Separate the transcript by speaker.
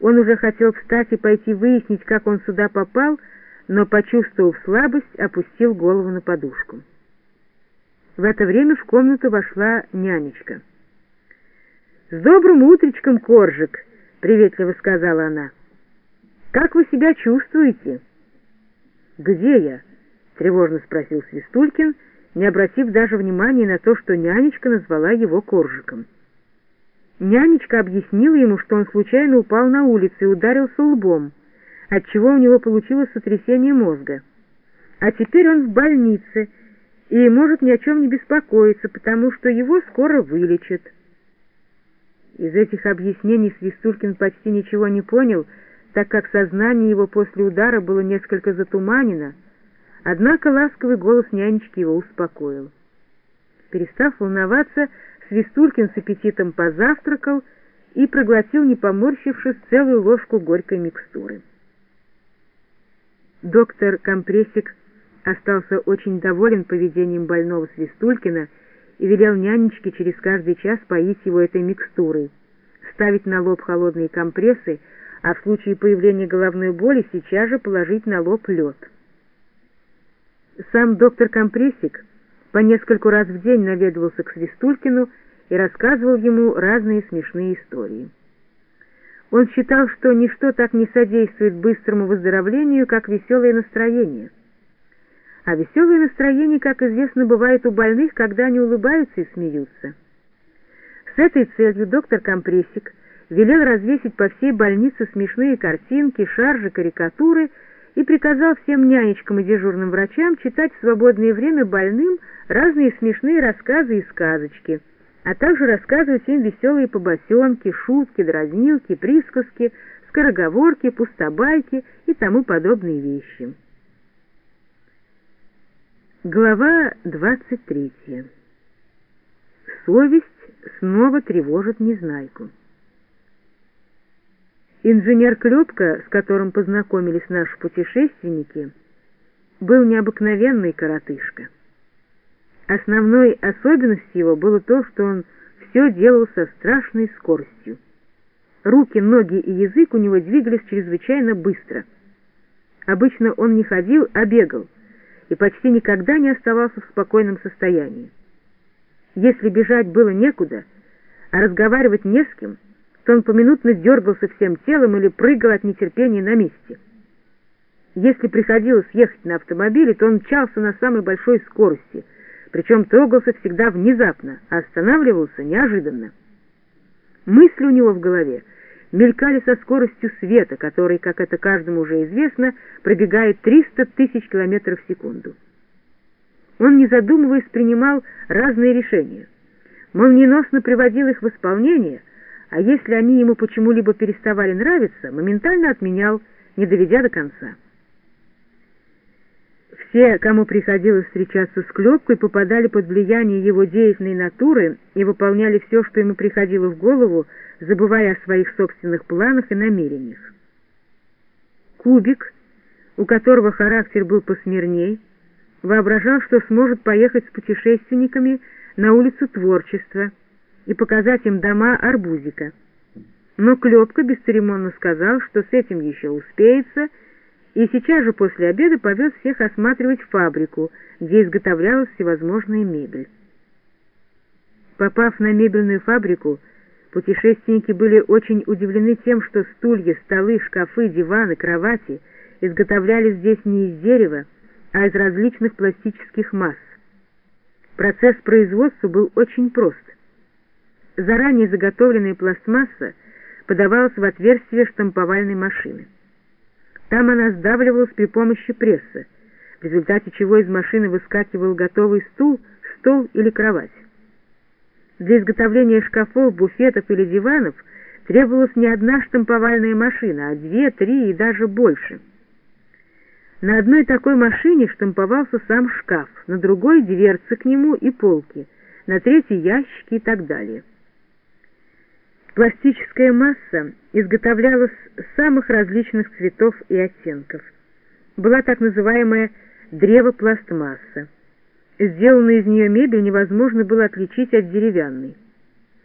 Speaker 1: Он уже хотел встать и пойти выяснить, как он сюда попал, но, почувствовав слабость, опустил голову на подушку. В это время в комнату вошла нянечка. «С добрым утречком, Коржик!» — приветливо сказала она. «Как вы себя чувствуете?» «Где я?» — тревожно спросил Свистулькин, не обратив даже внимания на то, что нянечка назвала его Коржиком. Нянечка объяснила ему, что он случайно упал на улице и ударился лбом, отчего у него получилось сотрясение мозга. А теперь он в больнице и может ни о чем не беспокоиться, потому что его скоро вылечат. Из этих объяснений Свистулькин почти ничего не понял, так как сознание его после удара было несколько затуманено, однако ласковый голос нянечки его успокоил. Перестав волноваться, Свистулькин с аппетитом позавтракал и проглотил, не поморщившись, целую ложку горькой микстуры. Доктор Компрессик остался очень доволен поведением больного Свистулькина и велел нянечке через каждый час поить его этой микстурой, ставить на лоб холодные компрессы, а в случае появления головной боли сейчас же положить на лоб лед. Сам доктор Компрессик по нескольку раз в день наведывался к Свистулькину и рассказывал ему разные смешные истории. Он считал, что ничто так не содействует быстрому выздоровлению, как веселое настроение. А веселое настроение, как известно, бывает у больных, когда они улыбаются и смеются. С этой целью доктор Компрессик велел развесить по всей больнице смешные картинки, шаржи, карикатуры и приказал всем нянечкам и дежурным врачам читать в свободное время больным разные смешные рассказы и сказочки, а также рассказывать им веселые побосенки, шутки, дразнилки, присказки, скороговорки, пустобайки и тому подобные вещи. Глава 23. Совесть снова тревожит Незнайку. Инженер Клепка, с которым познакомились наши путешественники, был необыкновенный коротышка. Основной особенностью его было то, что он все делал со страшной скоростью. Руки, ноги и язык у него двигались чрезвычайно быстро. Обычно он не ходил, а бегал, и почти никогда не оставался в спокойном состоянии. Если бежать было некуда, а разговаривать не с кем — то он поминутно дергался всем телом или прыгал от нетерпения на месте. Если приходилось ехать на автомобиле, то он мчался на самой большой скорости, причем трогался всегда внезапно, а останавливался неожиданно. Мысли у него в голове мелькали со скоростью света, который, как это каждому уже известно, пробегает 300 тысяч километров в секунду. Он, не задумываясь, принимал разные решения. Молниеносно приводил их в исполнение — а если они ему почему-либо переставали нравиться, моментально отменял, не доведя до конца. Все, кому приходилось встречаться с Клепкой, попадали под влияние его деятельной натуры и выполняли все, что ему приходило в голову, забывая о своих собственных планах и намерениях. Кубик, у которого характер был посмирней, воображал, что сможет поехать с путешественниками на улицу Творчества, и показать им дома арбузика. Но Клепка бесцеремонно сказал, что с этим еще успеется, и сейчас же после обеда повез всех осматривать фабрику, где изготовлялась всевозможная мебель. Попав на мебельную фабрику, путешественники были очень удивлены тем, что стулья, столы, шкафы, диваны, кровати изготовлялись здесь не из дерева, а из различных пластических масс. Процесс производства был очень прост. Заранее заготовленная пластмасса подавалась в отверстие штамповальной машины. Там она сдавливалась при помощи пресса, в результате чего из машины выскакивал готовый стул, стол или кровать. Для изготовления шкафов, буфетов или диванов требовалась не одна штамповальная машина, а две, три и даже больше. На одной такой машине штамповался сам шкаф, на другой — дверцы к нему и полки, на третьей — ящики и так далее. Пластическая масса изготовлялась самых различных цветов и оттенков. Была так называемая древопластмасса. Сделанную из нее мебель невозможно было отличить от деревянной.